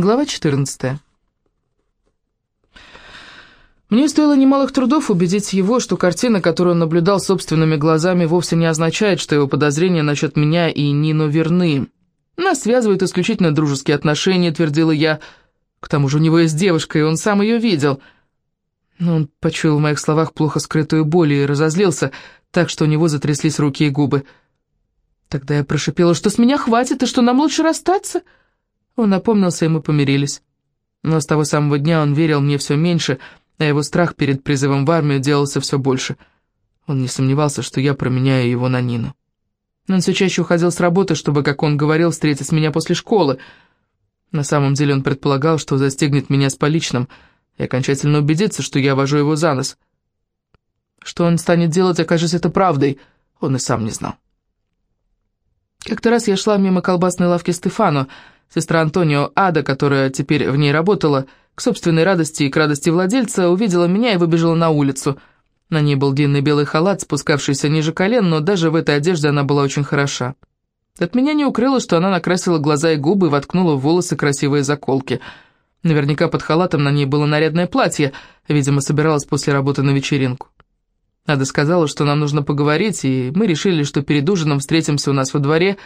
Глава 14. Мне стоило немалых трудов убедить его, что картина, которую он наблюдал собственными глазами, вовсе не означает, что его подозрения насчет меня и Нино верны. Нас связывают исключительно дружеские отношения, твердила я. К тому же у него есть девушка, и он сам ее видел. Но он почуял в моих словах плохо скрытую боль и разозлился, так что у него затряслись руки и губы. Тогда я прошипела, что с меня хватит, и что нам лучше расстаться. Он напомнился, и мы помирились. Но с того самого дня он верил мне все меньше, а его страх перед призывом в армию делался все больше. Он не сомневался, что я променяю его на Нину. Он все чаще уходил с работы, чтобы, как он говорил, встретить меня после школы. На самом деле он предполагал, что застигнет меня с поличным и окончательно убедится, что я вожу его за нос. Что он станет делать, окажется это правдой, он и сам не знал. Как-то раз я шла мимо колбасной лавки Стефану, Сестра Антонио Ада, которая теперь в ней работала, к собственной радости и к радости владельца, увидела меня и выбежала на улицу. На ней был длинный белый халат, спускавшийся ниже колен, но даже в этой одежде она была очень хороша. От меня не укрылось, что она накрасила глаза и губы и воткнула в волосы красивые заколки. Наверняка под халатом на ней было нарядное платье, видимо, собиралась после работы на вечеринку. Ада сказала, что нам нужно поговорить, и мы решили, что перед ужином встретимся у нас во дворе.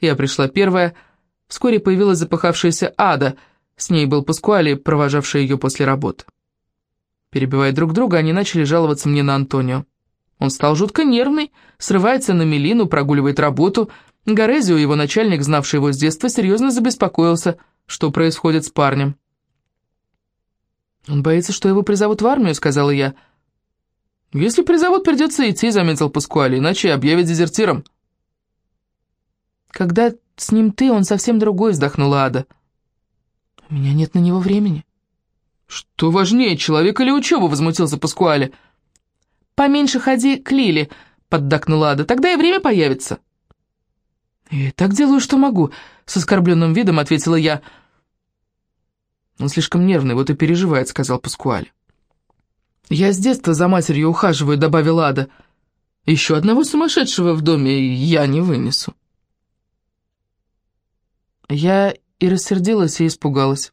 Я пришла первая — Вскоре появилась запыхавшаяся Ада, с ней был Паскуали, провожавший ее после работы. Перебивая друг друга, они начали жаловаться мне на Антонио. Он стал жутко нервный, срывается на Мелину, прогуливает работу. Горезио, его начальник, знавший его с детства, серьезно забеспокоился, что происходит с парнем. «Он боится, что его призовут в армию», — сказала я. «Если призовут, придется идти», — заметил Паскуали, «иначе объявят дезертиром». «Когда с ним ты, он совсем другой», — вздохнула Ада. «У меня нет на него времени». «Что важнее, человек или учеба?» — возмутился Паскуале. «Поменьше ходи к Лиле», — поддакнула Ада, — «тогда и время появится». «Я так делаю, что могу», — с оскорбленным видом ответила я. «Он слишком нервный, вот и переживает», — сказал Паскуале. «Я с детства за матерью ухаживаю», — добавила Ада. «Еще одного сумасшедшего в доме я не вынесу». Я и рассердилась, и испугалась.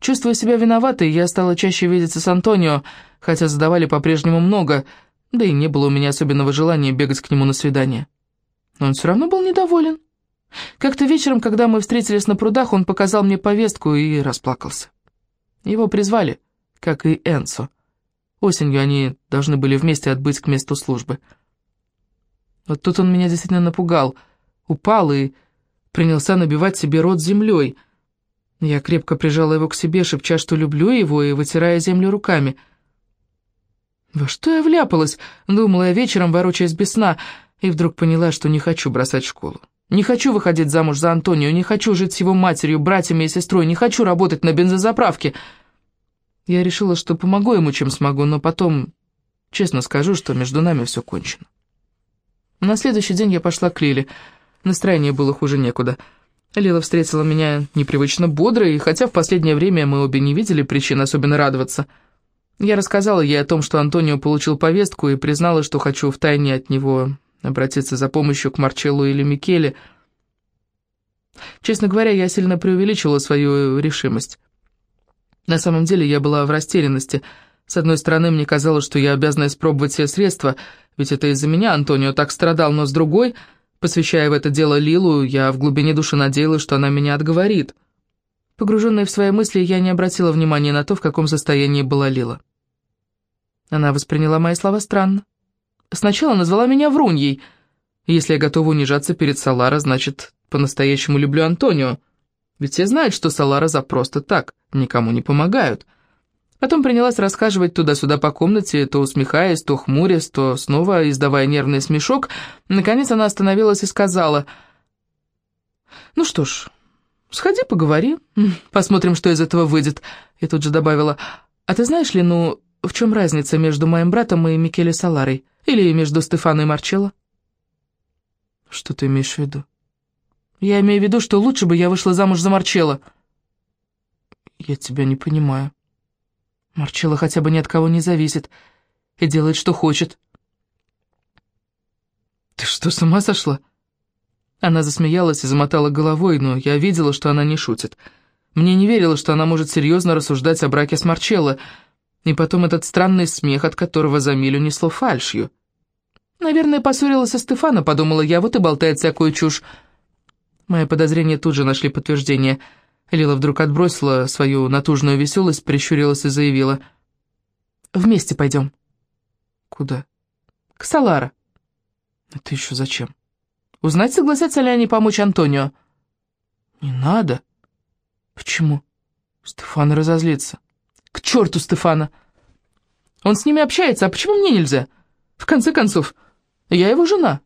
Чувствуя себя виноватой, я стала чаще видеться с Антонио, хотя задавали по-прежнему много, да и не было у меня особенного желания бегать к нему на свидание. Но он все равно был недоволен. Как-то вечером, когда мы встретились на прудах, он показал мне повестку и расплакался. Его призвали, как и Энсо. Осенью они должны были вместе отбыть к месту службы. Вот тут он меня действительно напугал, упал и принялся набивать себе рот землей. Я крепко прижала его к себе, шепча, что люблю его, и вытирая землю руками. «Во что я вляпалась?» — думала я вечером, ворочаясь без сна, и вдруг поняла, что не хочу бросать школу. Не хочу выходить замуж за Антонио, не хочу жить с его матерью, братьями и сестрой, не хочу работать на бензозаправке. Я решила, что помогу ему, чем смогу, но потом, честно скажу, что между нами все кончено. На следующий день я пошла к Лиле — Настроение было хуже некуда. Лила встретила меня непривычно бодро, и хотя в последнее время мы обе не видели причин особенно радоваться, я рассказала ей о том, что Антонио получил повестку, и признала, что хочу втайне от него обратиться за помощью к Марчеллу или Микеле. Честно говоря, я сильно преувеличила свою решимость. На самом деле я была в растерянности. С одной стороны, мне казалось, что я обязана испробовать все средства, ведь это из-за меня Антонио так страдал, но с другой... Посвящая в это дело Лилу, я в глубине души надеялась, что она меня отговорит. Погруженная в свои мысли, я не обратила внимания на то, в каком состоянии была Лила. Она восприняла мои слова странно. Сначала назвала меня вруньей. Если я готова унижаться перед Салара, значит, по-настоящему люблю Антонио. Ведь все знают, что Салара за просто так, никому не помогают. Потом принялась расхаживать туда-сюда по комнате, то усмехаясь, то хмурясь, то снова издавая нервный смешок. Наконец она остановилась и сказала, «Ну что ж, сходи, поговори, посмотрим, что из этого выйдет». И тут же добавила, «А ты знаешь ли, ну, в чем разница между моим братом и Микеле Саларой? Или между Стефано и Марчелло?» «Что ты имеешь в виду?» «Я имею в виду, что лучше бы я вышла замуж за Марчелло». «Я тебя не понимаю». Марчелло хотя бы ни от кого не зависит и делает, что хочет. «Ты что, с ума сошла?» Она засмеялась и замотала головой, но я видела, что она не шутит. Мне не верилось, что она может серьезно рассуждать о браке с Марчелло, и потом этот странный смех, от которого за милю несло фальшью. Наверное, поссорилась со Стефана, подумала я, вот и болтает всякую чушь. Мои подозрения тут же нашли подтверждение. Лила вдруг отбросила свою натужную веселость, прищурилась и заявила. «Вместе пойдем». «Куда?» «К Салара». «Это еще зачем?» «Узнать, согласятся ли они помочь Антонио». «Не надо». «Почему?» Стефан разозлится. «К черту Стефана!» «Он с ними общается, а почему мне нельзя? В конце концов, я его жена».